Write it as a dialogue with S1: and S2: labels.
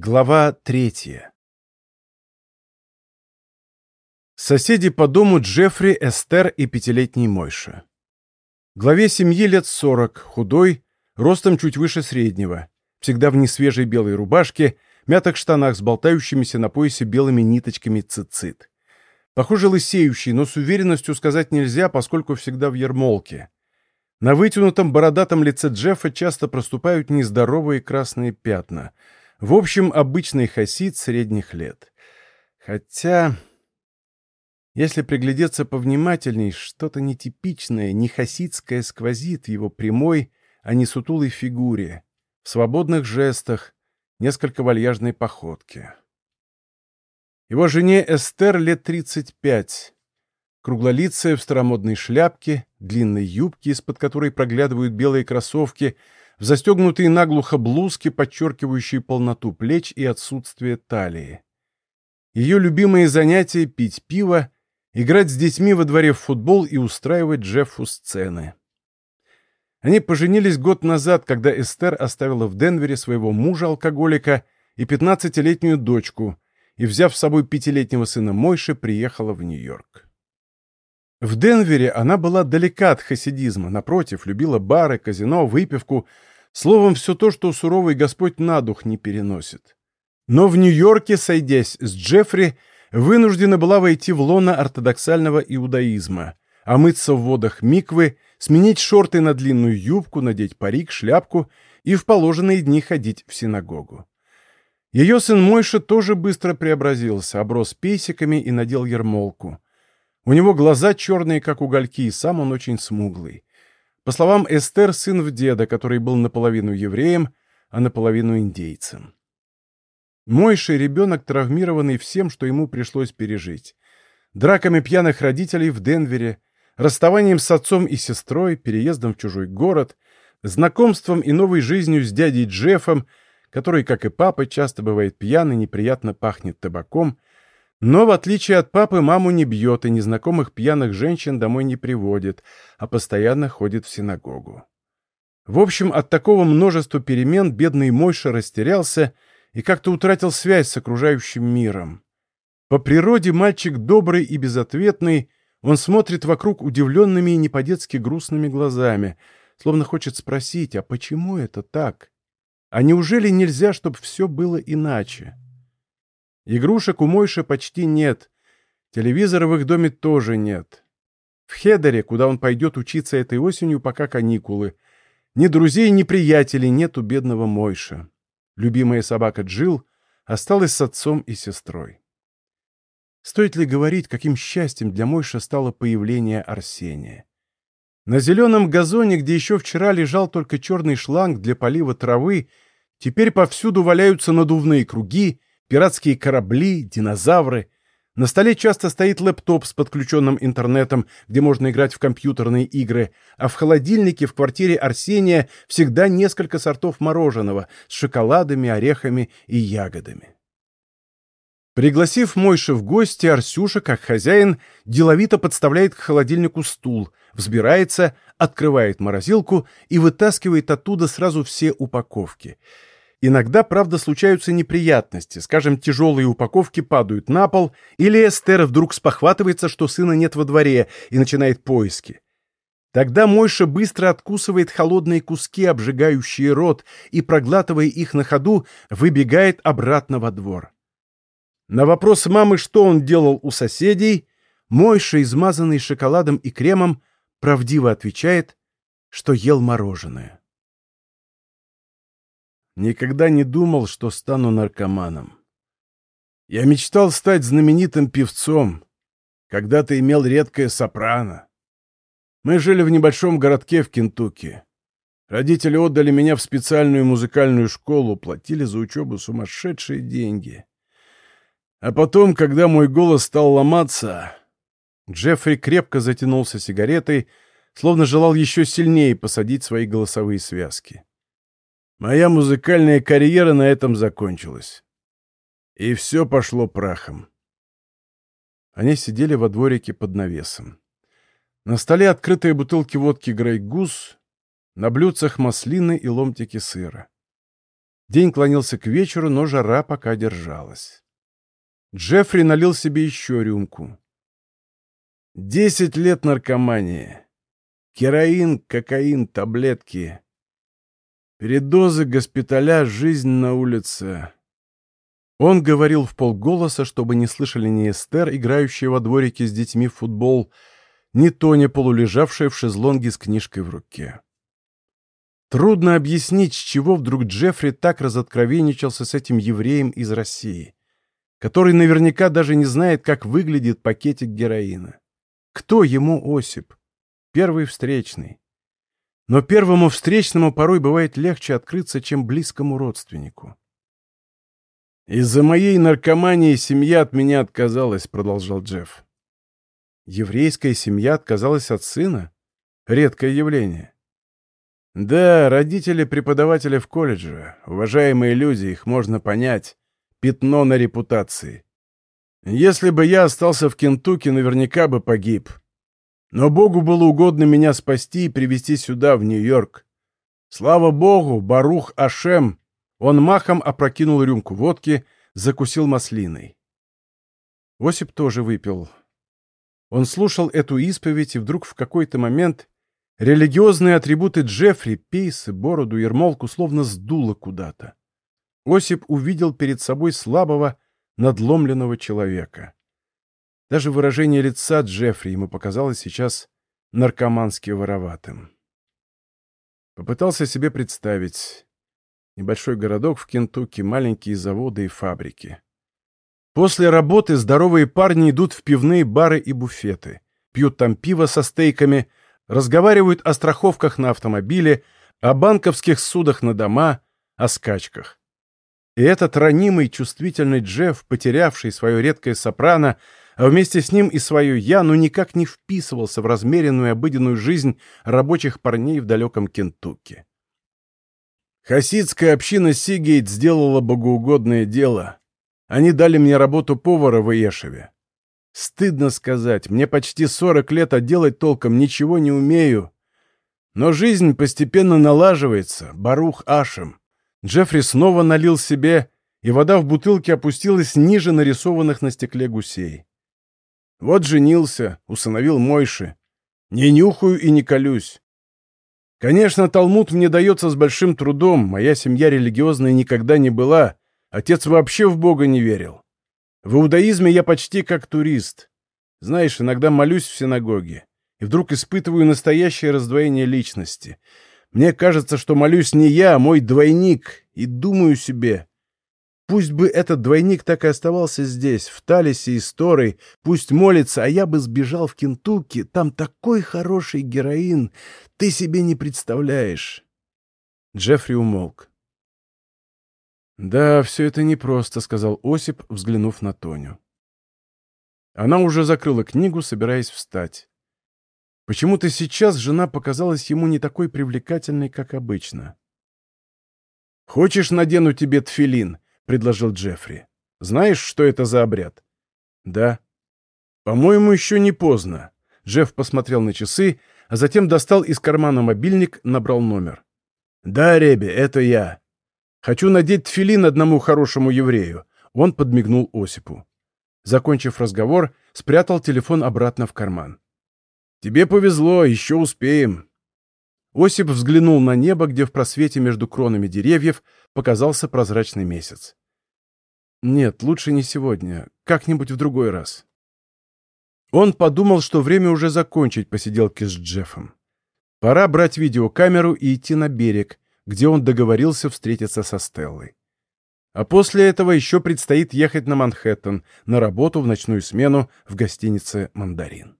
S1: Глава третья Соседи по дому Джеффри, Эстер и пятилетний Мойша. Главе семьи лет сорок, худой, ростом чуть выше среднего, всегда в несвежей белой рубашке, мятых штанах с болтающимися на поясе белыми ниточками цицит. Похоже, лысеющий, но с уверенностью сказать нельзя, поскольку всегда в ермолке. На вытянутом бородатом лице Джеффа часто проступают нездоровые красные пятна — в общем, обычный хасид средних лет. Хотя, если приглядеться повнимательней, что-то нетипичное, не хасидское сквозит в его прямой, а не сутулой фигуре, в свободных жестах, несколько вальяжной походке. Его жене Эстер лет 35, круглолицая в старомодной шляпке, длинной юбке, из-под которой проглядывают белые кроссовки — в застегнутые наглухо блузки, подчеркивающие полноту плеч и отсутствие талии. Ее любимые занятия — пить пиво, играть с детьми во дворе в футбол и устраивать Джеффу сцены. Они поженились год назад, когда Эстер оставила в Денвере своего мужа-алкоголика и пятнадцатилетнюю дочку, и, взяв с собой пятилетнего сына Мойши, приехала в Нью-Йорк. В Денвере она была далека от хасидизма, напротив, любила бары, казино, выпивку, словом, все то, что суровый Господь на дух не переносит. Но в Нью-Йорке, сойдясь с Джеффри, вынуждена была войти в лоно ортодоксального иудаизма, омыться в водах миквы, сменить шорты на длинную юбку, надеть парик, шляпку и в положенные дни ходить в синагогу. Ее сын Мойша тоже быстро преобразился, оброс пейсиками и надел ермолку. У него глаза черные, как угольки, и сам он очень смуглый. По словам Эстер, сын в деда, который был наполовину евреем, а наполовину индейцем. Мойший ребенок, травмированный всем, что ему пришлось пережить. Драками пьяных родителей в Денвере, расставанием с отцом и сестрой, переездом в чужой город, знакомством и новой жизнью с дядей Джеффом, который, как и папа, часто бывает пьян и неприятно пахнет табаком, но, в отличие от папы, маму не бьет и незнакомых пьяных женщин домой не приводит, а постоянно ходит в синагогу. В общем, от такого множества перемен бедный Мойша растерялся и как-то утратил связь с окружающим миром. По природе мальчик добрый и безответный, он смотрит вокруг удивленными и не по-детски грустными глазами, словно хочет спросить, а почему это так? А неужели нельзя, чтобы все было иначе? Игрушек у Мойши почти нет. Телевизора в их доме тоже нет. В Хедере, куда он пойдет учиться этой осенью, пока каникулы. Ни друзей, ни приятелей нет у бедного Мойша. Любимая собака Джил осталась с отцом и сестрой. Стоит ли говорить, каким счастьем для Мойша стало появление Арсения? На зеленом газоне, где еще вчера лежал только черный шланг для полива травы, теперь повсюду валяются надувные круги, пиратские корабли, динозавры. На столе часто стоит лэптоп с подключенным интернетом, где можно играть в компьютерные игры, а в холодильнике в квартире Арсения всегда несколько сортов мороженого с шоколадами, орехами и ягодами. Пригласив Мойши в гости, Арсюша, как хозяин, деловито подставляет к холодильнику стул, взбирается, открывает морозилку и вытаскивает оттуда сразу все упаковки — Иногда, правда, случаются неприятности, скажем, тяжелые упаковки падают на пол, или Эстер вдруг спохватывается, что сына нет во дворе, и начинает поиски. Тогда Мойша быстро откусывает холодные куски, обжигающие рот, и, проглатывая их на ходу, выбегает обратно во двор. На вопрос мамы, что он делал у соседей, Мойша, измазанный шоколадом и кремом, правдиво отвечает, что ел мороженое. Никогда не думал, что стану наркоманом. Я мечтал стать знаменитым певцом. Когда-то имел редкое сопрано. Мы жили в небольшом городке в Кентукки. Родители отдали меня в специальную музыкальную школу, платили за учебу сумасшедшие деньги. А потом, когда мой голос стал ломаться, Джеффри крепко затянулся сигаретой, словно желал еще сильнее посадить свои голосовые связки. Моя музыкальная карьера на этом закончилась. И все пошло прахом. Они сидели во дворике под навесом. На столе открытые бутылки водки «Грейгус», на блюдцах маслины и ломтики сыра. День клонился к вечеру, но жара пока держалась. Джеффри налил себе еще рюмку. Десять лет наркомании. Кероин, кокаин, таблетки. Передозы, госпиталя, жизнь на улице. Он говорил в полголоса, чтобы не слышали ни Эстер, играющая во дворике с детьми в футбол, ни Тоня, полулежавшая в шезлонге с книжкой в руке. Трудно объяснить, с чего вдруг Джеффри так разоткровенничался с этим евреем из России, который наверняка даже не знает, как выглядит пакетик героина. Кто ему Осип? Первый встречный. Но первому встречному порой бывает легче открыться, чем близкому родственнику. «Из-за моей наркомании семья от меня отказалась», — продолжал Джефф. «Еврейская семья отказалась от сына? Редкое явление». «Да, родители преподавателя в колледже, уважаемые люди, их можно понять. Пятно на репутации. Если бы я остался в Кентукки, наверняка бы погиб. Но Богу было угодно меня спасти и привезти сюда, в Нью-Йорк. Слава Богу, Барух Ашем, он махом опрокинул рюмку водки, закусил маслиной. Осип тоже выпил. Он слушал эту исповедь, и вдруг в какой-то момент религиозные атрибуты Джеффри, пейсы, бороду, ермолку словно сдуло куда-то. Осип увидел перед собой слабого, надломленного человека. Даже выражение лица Джеффри ему показалось сейчас наркомански вороватым. Попытался себе представить, Небольшой городок в Кентукки, маленькие заводы и фабрики. После работы здоровые парни идут в пивные бары и буфеты, пьют там пиво со стейками, разговаривают о страховках на автомобиле, о банковских судах на дома, о скачках. И этот ранимый, чувствительный Джефф, потерявший свое редкое сопрано, а вместе с ним и свое «я», ну никак не вписывался в размеренную обыденную жизнь рабочих парней в далеком Кентукки. Хасидская община Сигейт сделала богоугодное дело. Они дали мне работу повара в Иешеве. Стыдно сказать, мне почти 40 лет, а делать толком ничего не умею. Но жизнь постепенно налаживается, Барух Ашем. Джеффри снова налил себе, и вода в бутылке опустилась ниже нарисованных на стекле гусей. Вот женился, усыновил Мойши. Не нюхаю и не колюсь. Конечно, Талмуд мне дается с большим трудом, моя семья религиозная никогда не была, отец вообще в Бога не верил. В иудаизме я почти как турист. Знаешь, иногда молюсь в синагоге, и вдруг испытываю настоящее раздвоение личности. Мне кажется, что молюсь не я, а мой двойник, и думаю себе, Пусть бы этот двойник так и оставался здесь, в Талисе и Сторой, пусть молится, а я бы сбежал в Кентукки, там такой хороший героин, ты себе не представляешь. Джеффри умолк. «Да, все это непросто», — сказал Осип, взглянув на Тоню. Она уже закрыла книгу, собираясь встать. Почему-то сейчас жена показалась ему не такой привлекательной, как обычно. «Хочешь, надену тебе тфилин?» Предложил Джеффри. «Знаешь, что это за обряд?» «Да». «По-моему, еще не поздно». Джефф посмотрел на часы, а затем достал из кармана мобильник, набрал номер. «Да, Ребе, это я. Хочу надеть тфилин одному хорошему еврею». Он подмигнул Осипу. Закончив разговор, спрятал телефон обратно в карман. «Тебе повезло, еще успеем». Осип взглянул на небо, где в просвете между кронами деревьев показался прозрачный месяц. Нет, лучше не сегодня. Как-нибудь в другой раз. Он подумал, что время уже закончить посиделки с Джеффом. Пора брать видеокамеру и идти на берег, где он договорился встретиться со Стеллой. А после этого еще предстоит ехать на Манхэттен на работу в ночную смену в гостинице «Мандарин».